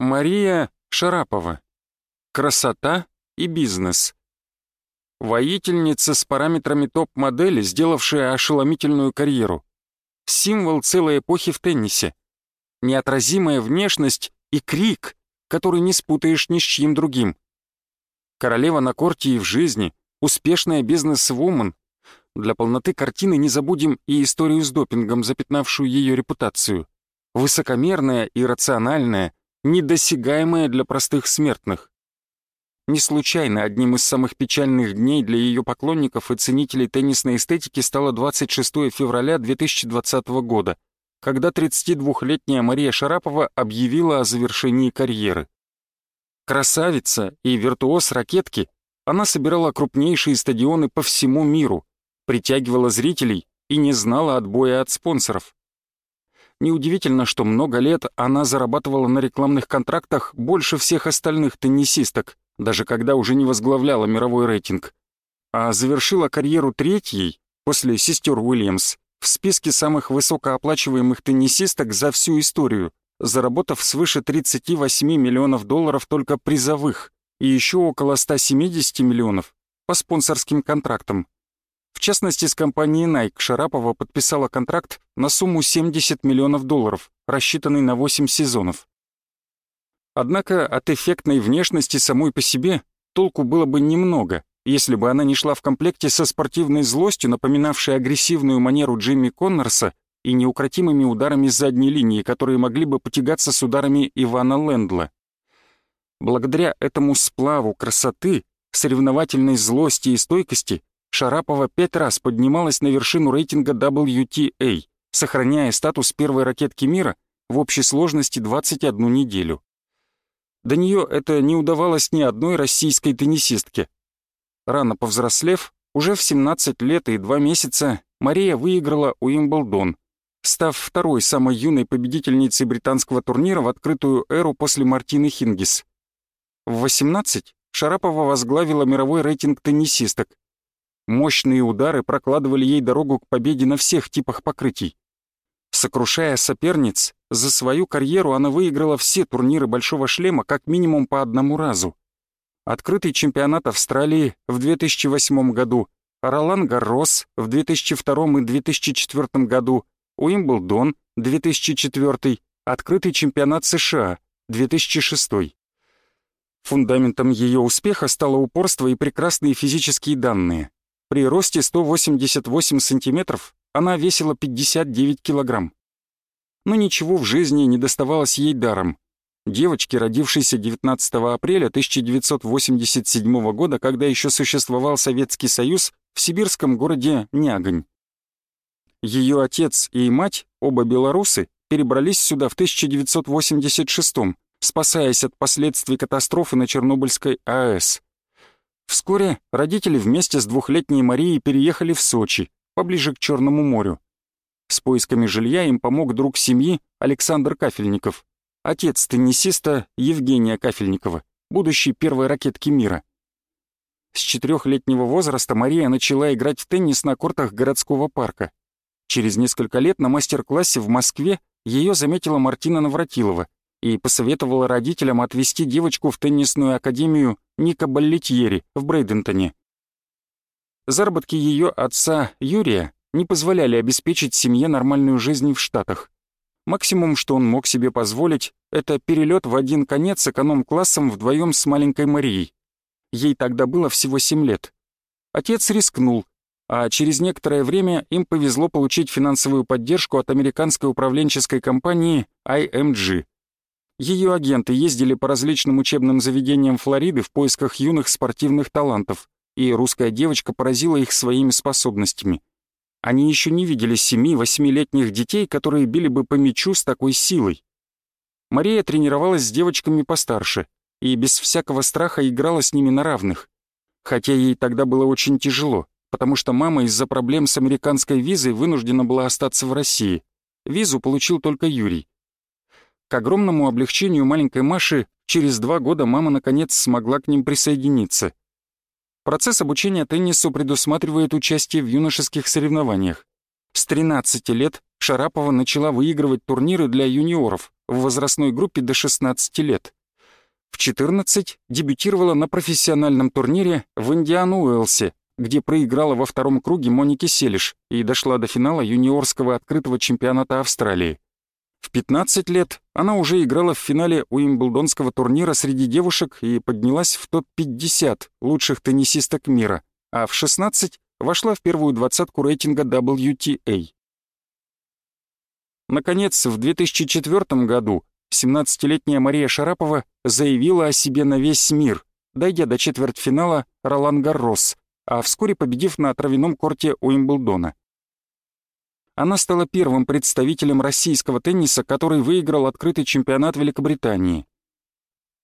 Мария Шарапова. Красота и бизнес. Воительница с параметрами топ-модели, сделавшая ошеломительную карьеру. Символ целой эпохи в теннисе. Неотразимая внешность и крик, который не спутаешь ни с чьим другим. Королева на корте и в жизни, успешная бизнес-вумен. Для полноты картины не забудем и историю с допингом, запятнавшую ее репутацию. Высокомерная и рациональная, недосягаемая для простых смертных. Не случайно одним из самых печальных дней для ее поклонников и ценителей теннисной эстетики стало 26 февраля 2020 года, когда 32-летняя Мария Шарапова объявила о завершении карьеры. Красавица и виртуоз ракетки, она собирала крупнейшие стадионы по всему миру, притягивала зрителей и не знала отбоя от спонсоров. Неудивительно, что много лет она зарабатывала на рекламных контрактах больше всех остальных теннисисток, даже когда уже не возглавляла мировой рейтинг. А завершила карьеру третьей, после сестер Уильямс, в списке самых высокооплачиваемых теннисисток за всю историю, заработав свыше 38 миллионов долларов только призовых и еще около 170 миллионов по спонсорским контрактам. В частности, с компанией Nike Шарапова подписала контракт на сумму 70 миллионов долларов, рассчитанный на 8 сезонов. Однако от эффектной внешности самой по себе толку было бы немного, если бы она не шла в комплекте со спортивной злостью, напоминавшей агрессивную манеру Джимми Коннорса и неукротимыми ударами задней линии, которые могли бы потягаться с ударами Ивана Лендла. Благодаря этому сплаву красоты, соревновательной злости и стойкости Шарапова пять раз поднималась на вершину рейтинга WTA, сохраняя статус первой ракетки мира в общей сложности 21 неделю. До нее это не удавалось ни одной российской теннисистке. Рано повзрослев, уже в 17 лет и 2 месяца Мария выиграла Уимблдон, став второй самой юной победительницей британского турнира в открытую эру после Мартины Хингис. В 18 Шарапова возглавила мировой рейтинг теннисисток, Мощные удары прокладывали ей дорогу к победе на всех типах покрытий. Сокрушая соперниц, за свою карьеру она выиграла все турниры «Большого шлема» как минимум по одному разу. Открытый чемпионат Австралии в 2008 году, Ролан Гаррос в 2002 и 2004 году, Уимблдон 2004, открытый чемпионат США 2006. Фундаментом ее успеха стало упорство и прекрасные физические данные. При росте 188 сантиметров она весила 59 килограмм. Но ничего в жизни не доставалось ей даром. Девочке, родившейся 19 апреля 1987 года, когда еще существовал Советский Союз, в сибирском городе Нягань. Ее отец и мать, оба белорусы, перебрались сюда в 1986 спасаясь от последствий катастрофы на Чернобыльской АЭС. Вскоре родители вместе с двухлетней Марией переехали в Сочи, поближе к Черному морю. С поисками жилья им помог друг семьи Александр Кафельников, отец теннисиста Евгения Кафельникова, будущей первой ракетки мира. С четырехлетнего возраста Мария начала играть в теннис на кортах городского парка. Через несколько лет на мастер-классе в Москве ее заметила Мартина Навратилова и посоветовала родителям отвезти девочку в теннисную академию Ника Баллетьери в Брейдентоне. Заработки ее отца Юрия не позволяли обеспечить семье нормальную жизнь в Штатах. Максимум, что он мог себе позволить, это перелет в один конец эконом-классом вдвоем с маленькой Марией. Ей тогда было всего 7 лет. Отец рискнул, а через некоторое время им повезло получить финансовую поддержку от американской управленческой компании IMG. Ее агенты ездили по различным учебным заведениям Флориды в поисках юных спортивных талантов, и русская девочка поразила их своими способностями. Они еще не видели семи-восьмилетних детей, которые били бы по мячу с такой силой. Мария тренировалась с девочками постарше и без всякого страха играла с ними на равных. Хотя ей тогда было очень тяжело, потому что мама из-за проблем с американской визой вынуждена была остаться в России. Визу получил только Юрий, к огромному облегчению маленькой Маши через два года мама наконец смогла к ним присоединиться. Процесс обучения теннису предусматривает участие в юношеских соревнованиях. С 13 лет Шарапова начала выигрывать турниры для юниоров, в возрастной группе до 16 лет. В 14 дебютировала на профессиональном турнире в Индиан-Уэлсе, где проиграла во втором круге Монике Селиш и дошла до финала юниорского открытого чемпионата Австралии. В 15 лет она уже играла в финале Уимблдонского турнира среди девушек и поднялась в топ-50 лучших теннисисток мира, а в 16 вошла в первую двадцатку рейтинга WTA. Наконец, в 2004 году 17-летняя Мария Шарапова заявила о себе на весь мир, дойдя до четвертьфинала Ролан Гаррос, а вскоре победив на травяном корте Уимблдона. Она стала первым представителем российского тенниса, который выиграл открытый чемпионат Великобритании.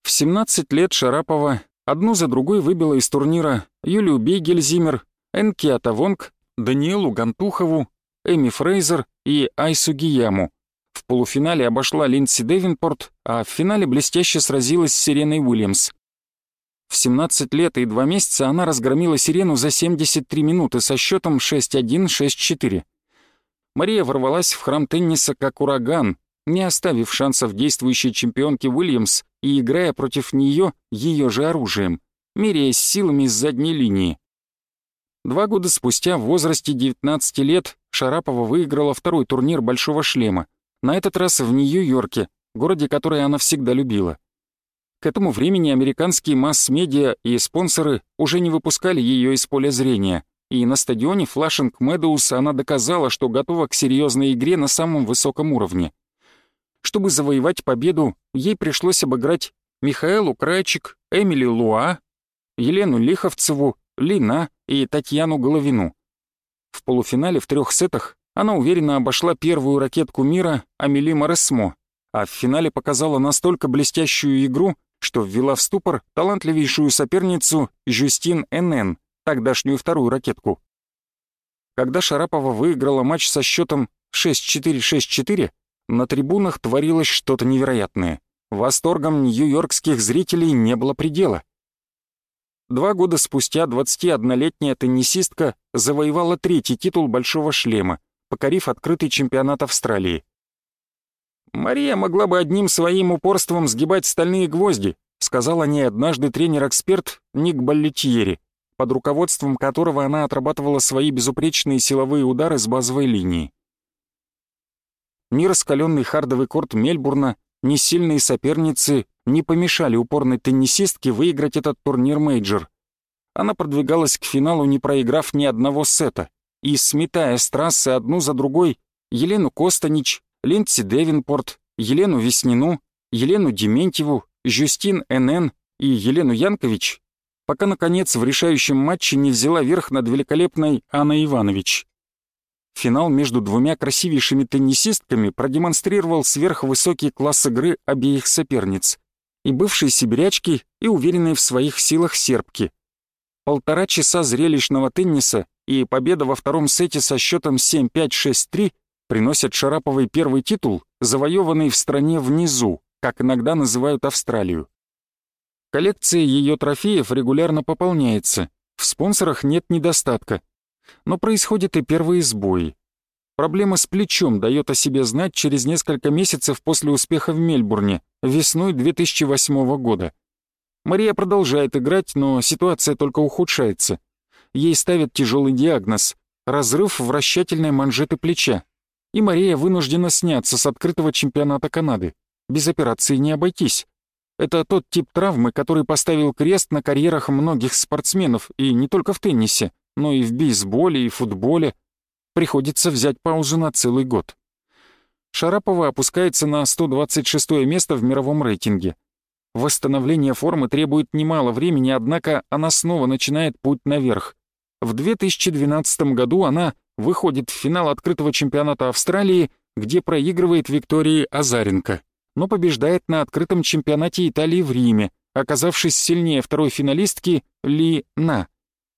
В 17 лет Шарапова одну за другой выбила из турнира Юлию Бейгельзимер, Энкиата Вонг, Даниэлу Гантухову, Эми Фрейзер и Айсу Гияму. В полуфинале обошла Линдси Девинпорт, а в финале блестяще сразилась с Сиреной Уильямс. В 17 лет и 2 месяца она разгромила Сирену за 73 минуты со счетом 6-1-6-4. Мария ворвалась в храм тенниса как ураган, не оставив шансов действующей чемпионке Уильямс и играя против нее ее же оружием, меряясь силами с задней линии. Два года спустя, в возрасте 19 лет, Шарапова выиграла второй турнир «Большого шлема», на этот раз в Нью-Йорке, городе, который она всегда любила. К этому времени американские масс-медиа и спонсоры уже не выпускали ее из поля зрения, и на стадионе Флашинг Медоус она доказала, что готова к серьезной игре на самом высоком уровне. Чтобы завоевать победу, ей пришлось обыграть Михаэлу Крайчик, Эмили Луа, Елену Лиховцеву, Лина и Татьяну Головину. В полуфинале в трех сетах она уверенно обошла первую ракетку мира Амели Моресмо, а в финале показала настолько блестящую игру, что ввела в ступор талантливейшую соперницу Жюстин Энн, тогдашнюю вторую ракетку. Когда Шарапова выиграла матч со счетом 6-4-6-4, на трибунах творилось что-то невероятное. Восторгом нью-йоркских зрителей не было предела. Два года спустя 21-летняя теннисистка завоевала третий титул «Большого шлема», покорив открытый чемпионат Австралии. «Мария могла бы одним своим упорством сгибать стальные гвозди», сказал ней однажды тренер-эксперт Ник Баллетьери, под руководством которого она отрабатывала свои безупречные силовые удары с базовой линии. Ни раскаленный хардовый корт Мельбурна, ни сильные соперницы не помешали упорной теннисистке выиграть этот турнир-мейджор. Она продвигалась к финалу, не проиграв ни одного сета, и, сметая с трассы одну за другой, Елену Костанич, Линдсей Дэвенпорт, Елену Веснину, Елену Дементьеву, Жюстин Энен и Елену Янкович, пока, наконец, в решающем матче не взяла верх над великолепной Анной Иванович. Финал между двумя красивейшими теннисистками продемонстрировал сверхвысокий класс игры обеих соперниц. И бывшей сибирячки, и уверенной в своих силах сербки. Полтора часа зрелищного тенниса и победа во втором сете со счетом 7-5-6-3 приносят Шараповой первый титул, завоеванный в стране внизу, как иногда называют Австралию. Коллекция ее трофеев регулярно пополняется, в спонсорах нет недостатка, но происходят и первые сбои. Проблема с плечом дает о себе знать через несколько месяцев после успеха в Мельбурне, весной 2008 года. Мария продолжает играть, но ситуация только ухудшается. Ей ставят тяжелый диагноз – разрыв вращательной манжеты плеча. И Мария вынуждена сняться с открытого чемпионата Канады. Без операции не обойтись. Это тот тип травмы, который поставил крест на карьерах многих спортсменов, и не только в теннисе – но и в бейсболе, и футболе. Приходится взять паузу на целый год. Шарапова опускается на 126 место в мировом рейтинге. Восстановление формы требует немало времени, однако она снова начинает путь наверх. В 2012 году она выходит в финал открытого чемпионата Австралии, где проигрывает Виктории Азаренко, но побеждает на открытом чемпионате Италии в Риме, оказавшись сильнее второй финалистки Ли На.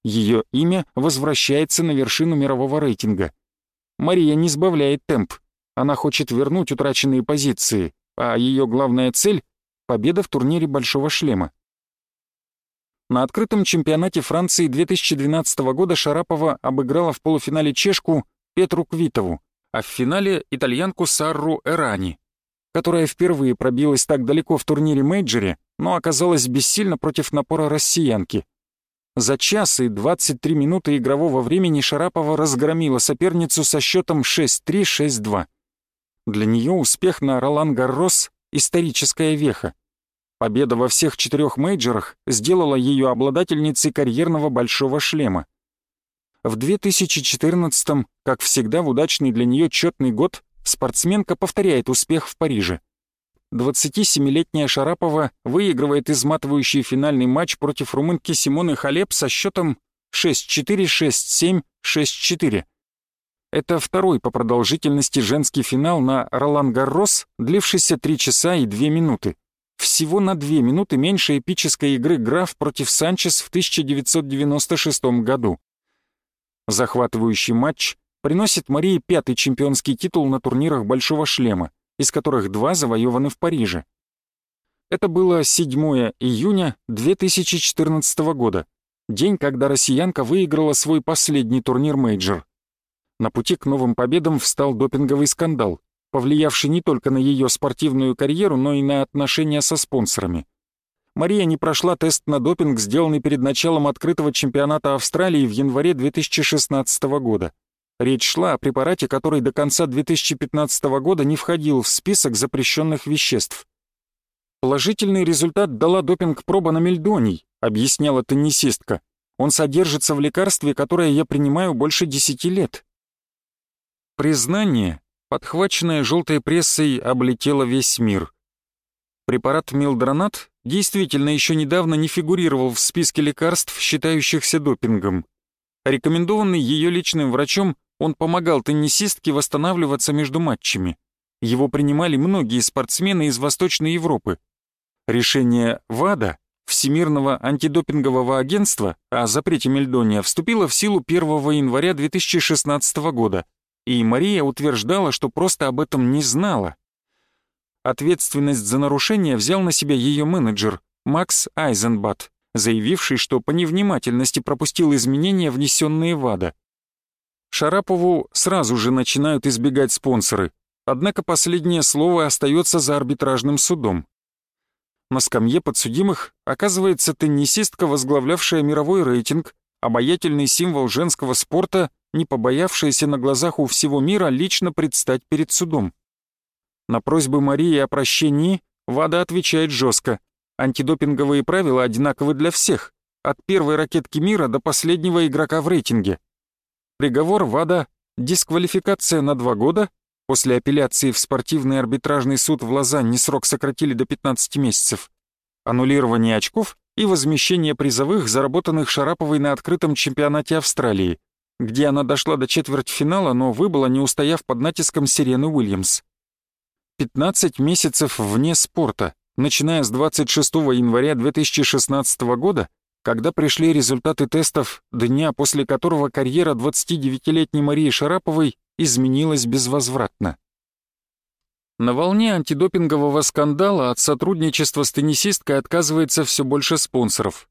Ее имя возвращается на вершину мирового рейтинга. Мария не сбавляет темп. Она хочет вернуть утраченные позиции, а ее главная цель — победа в турнире «Большого шлема». На открытом чемпионате Франции 2012 года Шарапова обыграла в полуфинале чешку Петру Квитову, а в финале итальянку Сарру Эрани. Которая впервые пробилась так далеко в турнире-мейджоре, но оказалась бессильна против напора россиянки. За час и 23 минуты игрового времени Шарапова разгромила соперницу со счетом 6-3-6-2. Для нее успех на Ролан Гаррос — историческая веха. Победа во всех четырех мейджорах сделала ее обладательницей карьерного большого шлема. В 2014-м, как всегда в удачный для нее четный год, спортсменка повторяет успех в Париже. 27-летняя Шарапова выигрывает изматывающий финальный матч против румынки Симоны Халеп со счетом 6-4, 6-7, 6-4. Это второй по продолжительности женский финал на Ролан Гаррос, длившийся 3 часа и 2 минуты. Всего на 2 минуты меньше эпической игры Граф против Санчес в 1996 году. Захватывающий матч приносит Марии пятый чемпионский титул на турнирах Большого Шлема, из которых два завоеваны в Париже. Это было 7 июня 2014 года, день, когда россиянка выиграла свой последний турнир-мейджор. На пути к новым победам встал допинговый скандал, повлиявший не только на ее спортивную карьеру, но и на отношения со спонсорами. Мария не прошла тест на допинг, сделанный перед началом открытого чемпионата Австралии в январе 2016 года. Речь шла о препарате, который до конца 2015 года не входил в список запрещенных веществ. «Положительный результат дала допинг-проба на мельдоний», — объясняла теннисистка. «Он содержится в лекарстве, которое я принимаю больше десяти лет». Признание, подхваченное желтой прессой, облетело весь мир. Препарат милдронат действительно еще недавно не фигурировал в списке лекарств, считающихся допингом. Рекомендованный ее личным врачом, он помогал теннисистке восстанавливаться между матчами. Его принимали многие спортсмены из Восточной Европы. Решение ВАДА, Всемирного антидопингового агентства, о запрете мельдония вступило в силу 1 января 2016 года, и Мария утверждала, что просто об этом не знала. Ответственность за нарушение взял на себя ее менеджер Макс Айзенбат, заявивший, что по невнимательности пропустил изменения, внесенные в АДА. Шарапову сразу же начинают избегать спонсоры, однако последнее слово остается за арбитражным судом. На скамье подсудимых оказывается теннисистка, возглавлявшая мировой рейтинг, обаятельный символ женского спорта, не побоявшаяся на глазах у всего мира лично предстать перед судом. На просьбы Марии о прощении ВАДА отвечает жестко. Антидопинговые правила одинаковы для всех, от первой ракетки мира до последнего игрока в рейтинге. Приговор ВАДА — дисквалификация на два года, после апелляции в спортивный арбитражный суд в Лозанне срок сократили до 15 месяцев, аннулирование очков и возмещение призовых, заработанных Шараповой на открытом чемпионате Австралии, где она дошла до четвертьфинала, но выбыла, не устояв под натиском Сирены Уильямс. 15 месяцев вне спорта, начиная с 26 января 2016 года, когда пришли результаты тестов, дня после которого карьера 29-летней Марии Шараповой изменилась безвозвратно. На волне антидопингового скандала от сотрудничества с теннисисткой отказывается все больше спонсоров.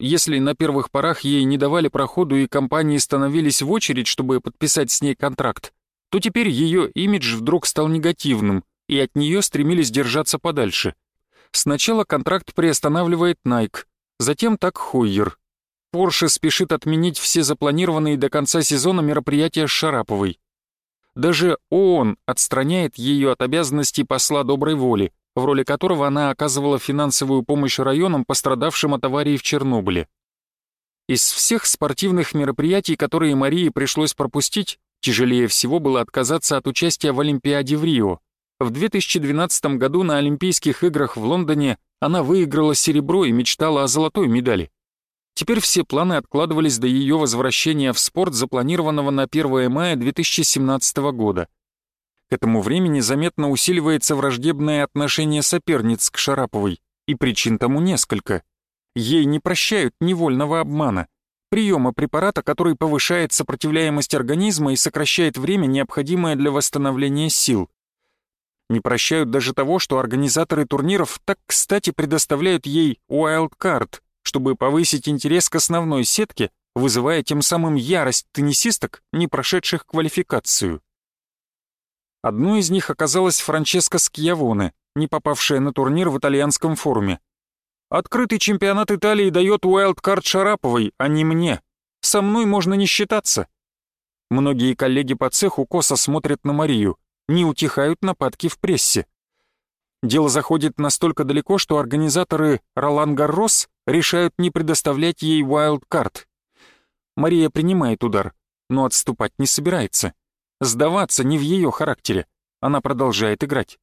Если на первых порах ей не давали проходу и компании становились в очередь, чтобы подписать с ней контракт, то теперь ее имидж вдруг стал негативным, и от нее стремились держаться подальше. Сначала контракт приостанавливает Nike, Затем так Хойер. Порше спешит отменить все запланированные до конца сезона мероприятия с Шараповой. Даже ООН отстраняет ее от обязанностей посла доброй воли, в роли которого она оказывала финансовую помощь районам, пострадавшим от аварии в Чернобыле. Из всех спортивных мероприятий, которые Марии пришлось пропустить, тяжелее всего было отказаться от участия в Олимпиаде в Рио. В 2012 году на Олимпийских играх в Лондоне она выиграла серебро и мечтала о золотой медали. Теперь все планы откладывались до ее возвращения в спорт, запланированного на 1 мая 2017 года. К этому времени заметно усиливается враждебное отношение соперниц к Шараповой, и причин тому несколько. Ей не прощают невольного обмана, приема препарата, который повышает сопротивляемость организма и сокращает время, необходимое для восстановления сил. Не прощают даже того, что организаторы турниров так кстати предоставляют ей wildcard, чтобы повысить интерес к основной сетке, вызывая тем самым ярость теннисисток, не прошедших квалификацию. Одной из них оказалась Франческа Скьявоне, не попавшая на турнир в итальянском форуме. «Открытый чемпионат Италии дает уайлдкарт Шараповой, а не мне. Со мной можно не считаться». Многие коллеги по цеху косо смотрят на Марию, не утихают нападки в прессе. Дело заходит настолько далеко, что организаторы Ролан Гаррос решают не предоставлять ей уайлдкарт. Мария принимает удар, но отступать не собирается. Сдаваться не в ее характере. Она продолжает играть.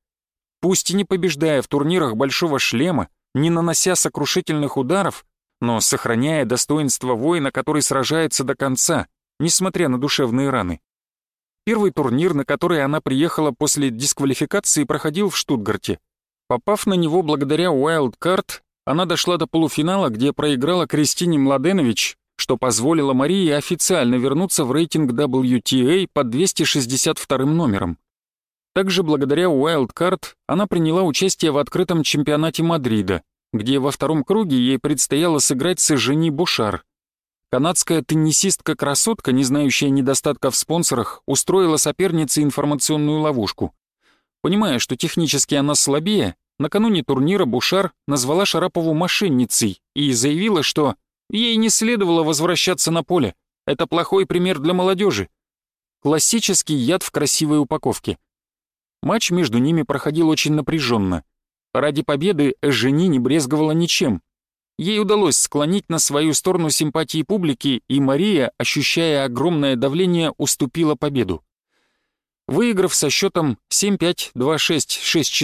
Пусть и не побеждая в турнирах большого шлема, не нанося сокрушительных ударов, но сохраняя достоинство воина, который сражается до конца, несмотря на душевные раны. Первый турнир, на который она приехала после дисквалификации, проходил в Штутгарте. Попав на него благодаря Wild Card, она дошла до полуфинала, где проиграла Кристине Младенович, что позволило Марии официально вернуться в рейтинг WTA под 262 номером. Также благодаря Wild Card она приняла участие в открытом чемпионате Мадрида, где во втором круге ей предстояло сыграть с Жени Бушар. Канадская теннисистка-красотка, не знающая недостатка в спонсорах, устроила сопернице информационную ловушку. Понимая, что технически она слабее, накануне турнира Бушар назвала Шарапову мошенницей и заявила, что ей не следовало возвращаться на поле. Это плохой пример для молодежи. Классический яд в красивой упаковке. Матч между ними проходил очень напряженно. Ради победы Эжени не брезговала ничем, Ей удалось склонить на свою сторону симпатии публики, и Мария, ощущая огромное давление, уступила победу. Выиграв со счетом 7-5, 2-6,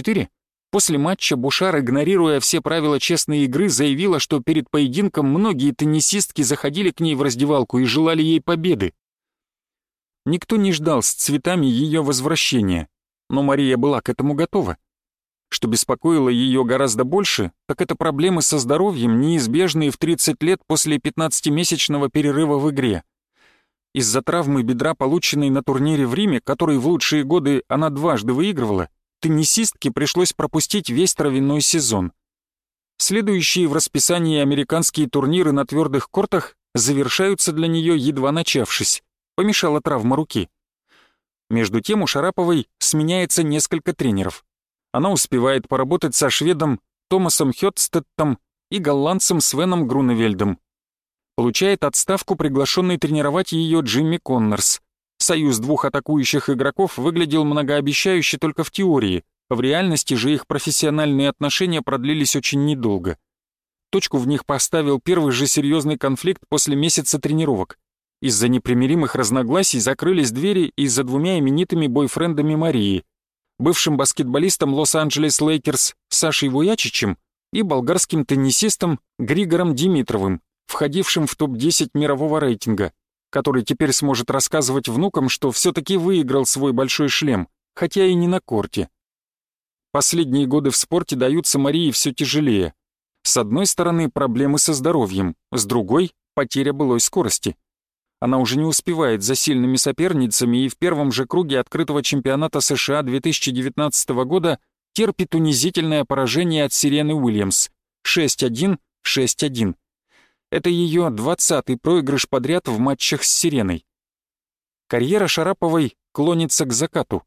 6-4, после матча Бушар, игнорируя все правила честной игры, заявила, что перед поединком многие теннисистки заходили к ней в раздевалку и желали ей победы. Никто не ждал с цветами ее возвращения, но Мария была к этому готова. Что беспокоило ее гораздо больше, так это проблемы со здоровьем, неизбежные в 30 лет после 15-месячного перерыва в игре. Из-за травмы бедра, полученной на турнире в Риме, который в лучшие годы она дважды выигрывала, теннисистке пришлось пропустить весь травяной сезон. Следующие в расписании американские турниры на твердых кортах завершаются для нее едва начавшись. Помешала травма руки. Между тем у Шараповой сменяется несколько тренеров она успевает поработать со шведом Томасом Хёдстеттом и голландцем Свеном Груневельдом. Получает отставку приглашенный тренировать ее Джимми Коннорс. Союз двух атакующих игроков выглядел многообещающе только в теории, в реальности же их профессиональные отношения продлились очень недолго. Точку в них поставил первый же серьезный конфликт после месяца тренировок. Из-за непримиримых разногласий закрылись двери и за двумя именитыми бойфрендами Марии, бывшим баскетболистом Лос-Анджелес Лейкерс Сашей Вуячичем и болгарским теннисистом Григором Димитровым, входившим в топ-10 мирового рейтинга, который теперь сможет рассказывать внукам, что все-таки выиграл свой большой шлем, хотя и не на корте. Последние годы в спорте даются Марии все тяжелее. С одной стороны, проблемы со здоровьем, с другой — потеря былой скорости — она уже не успевает за сильными соперницами и в первом же круге открытого чемпионата США 2019 года терпит унизительное поражение от Сирены Уильямс 6-1, 6-1. Это ее 20-й проигрыш подряд в матчах с Сиреной. Карьера Шараповой клонится к закату.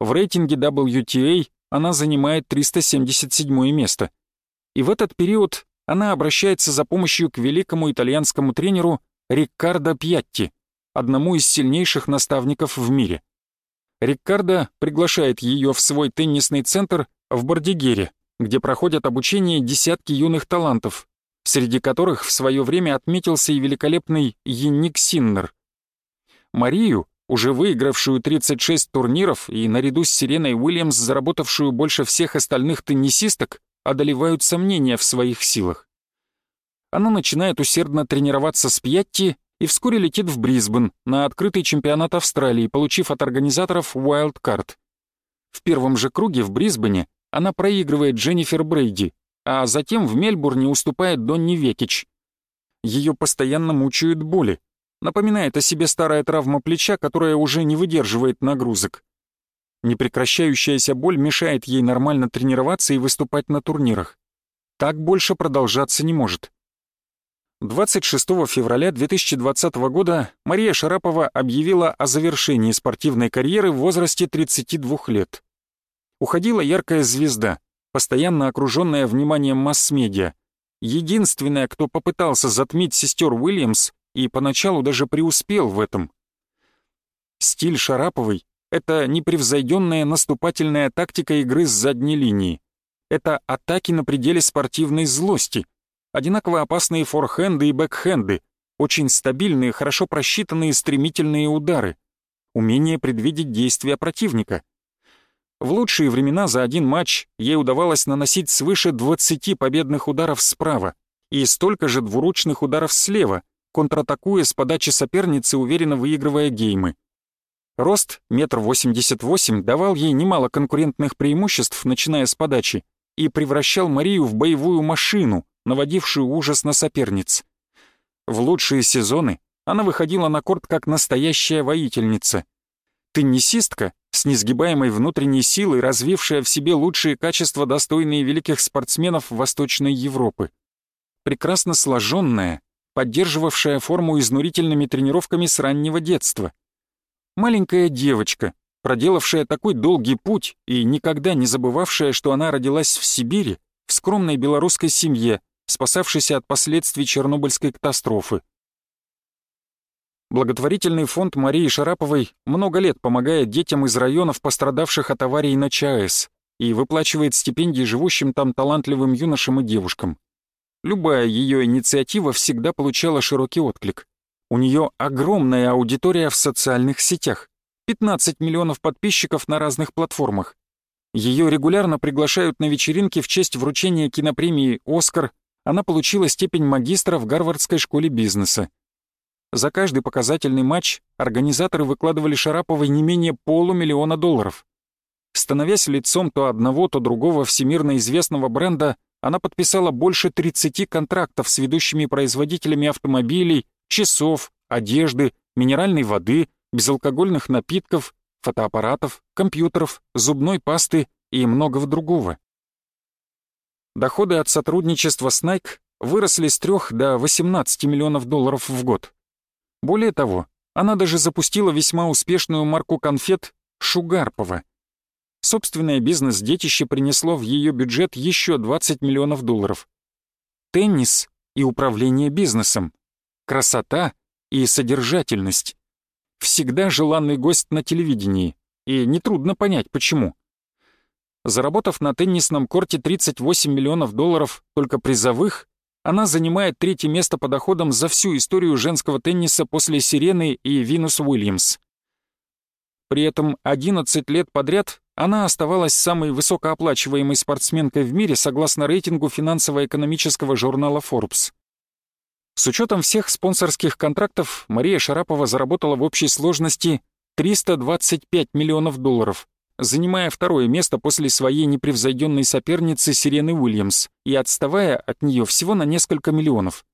В рейтинге WTA она занимает 377 место. И в этот период она обращается за помощью к великому итальянскому тренеру Риккардо Пьятти, одному из сильнейших наставников в мире. Риккардо приглашает ее в свой теннисный центр в Бордигере, где проходят обучение десятки юных талантов, среди которых в свое время отметился и великолепный Йенник Синнер. Марию, уже выигравшую 36 турниров и наряду с Сиреной Уильямс, заработавшую больше всех остальных теннисисток, одолевают сомнения в своих силах. Она начинает усердно тренироваться с Пьятти и вскоре летит в Брисбен на открытый чемпионат Австралии, получив от организаторов Wild Card. В первом же круге в Брисбене она проигрывает Дженнифер Брейди, а затем в Мельбурне уступает Донни Векич. Ее постоянно мучают боли. Напоминает о себе старая травма плеча, которая уже не выдерживает нагрузок. Непрекращающаяся боль мешает ей нормально тренироваться и выступать на турнирах. Так больше продолжаться не может. 26 февраля 2020 года Мария Шарапова объявила о завершении спортивной карьеры в возрасте 32 лет. Уходила яркая звезда, постоянно окруженная вниманием масс-медиа, единственная, кто попытался затмить сестер Уильямс и поначалу даже преуспел в этом. Стиль Шараповой — это непревзойденная наступательная тактика игры с задней линии. Это атаки на пределе спортивной злости, одинаково опасные форхенды и бэкхенды, очень стабильные, хорошо просчитанные стремительные удары, умение предвидеть действия противника. В лучшие времена за один матч ей удавалось наносить свыше 20 победных ударов справа и столько же двуручных ударов слева, контратакуя с подачи соперницы, уверенно выигрывая геймы. Рост метр восемьдесят восемь давал ей немало конкурентных преимуществ, начиная с подачи, и превращал Марию в боевую машину, наводившую ужас на соперниц. В лучшие сезоны она выходила на корт как настоящая воительница. Теннисистка с несгибаемой внутренней силой, развившая в себе лучшие качества, достойные великих спортсменов Восточной Европы. Прекрасно сложенная, поддерживавшая форму изнурительными тренировками с раннего детства. Маленькая девочка, проделавшая такой долгий путь и никогда не забывавшая, что она родилась в Сибири, в скромной белорусской семье, спасавшийся от последствий Чернобыльской катастрофы. Благотворительный фонд Марии Шараповой много лет помогает детям из районов, пострадавших от аварий на ЧАЭС, и выплачивает стипендии живущим там талантливым юношам и девушкам. Любая ее инициатива всегда получала широкий отклик. У нее огромная аудитория в социальных сетях, 15 миллионов подписчиков на разных платформах. Ее регулярно приглашают на вечеринки в честь вручения кинопремии «Оскар», она получила степень магистра в Гарвардской школе бизнеса. За каждый показательный матч организаторы выкладывали Шараповой не менее полумиллиона долларов. Становясь лицом то одного, то другого всемирно известного бренда, она подписала больше 30 контрактов с ведущими производителями автомобилей, часов, одежды, минеральной воды, безалкогольных напитков, фотоаппаратов, компьютеров, зубной пасты и многого другого. Доходы от сотрудничества с Nike выросли с 3 до 18 миллионов долларов в год. Более того, она даже запустила весьма успешную марку конфет «Шугарпова». Собственное бизнес-детище принесло в ее бюджет еще 20 миллионов долларов. Теннис и управление бизнесом, красота и содержательность. Всегда желанный гость на телевидении, и нетрудно понять, почему. Заработав на теннисном корте 38 миллионов долларов только призовых, она занимает третье место по доходам за всю историю женского тенниса после Сирены и Винус Уильямс. При этом 11 лет подряд она оставалась самой высокооплачиваемой спортсменкой в мире согласно рейтингу финансово-экономического журнала Forbes. С учетом всех спонсорских контрактов Мария Шарапова заработала в общей сложности 325 миллионов долларов, занимая второе место после своей непревзойденной соперницы Сирены Уильямс и отставая от нее всего на несколько миллионов.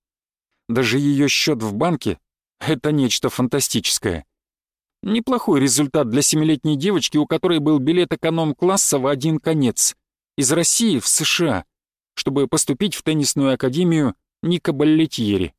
Даже ее счет в банке — это нечто фантастическое. Неплохой результат для семилетней девочки, у которой был билет эконом-класса в один конец. Из России в США, чтобы поступить в теннисную академию Ника Баллетьери.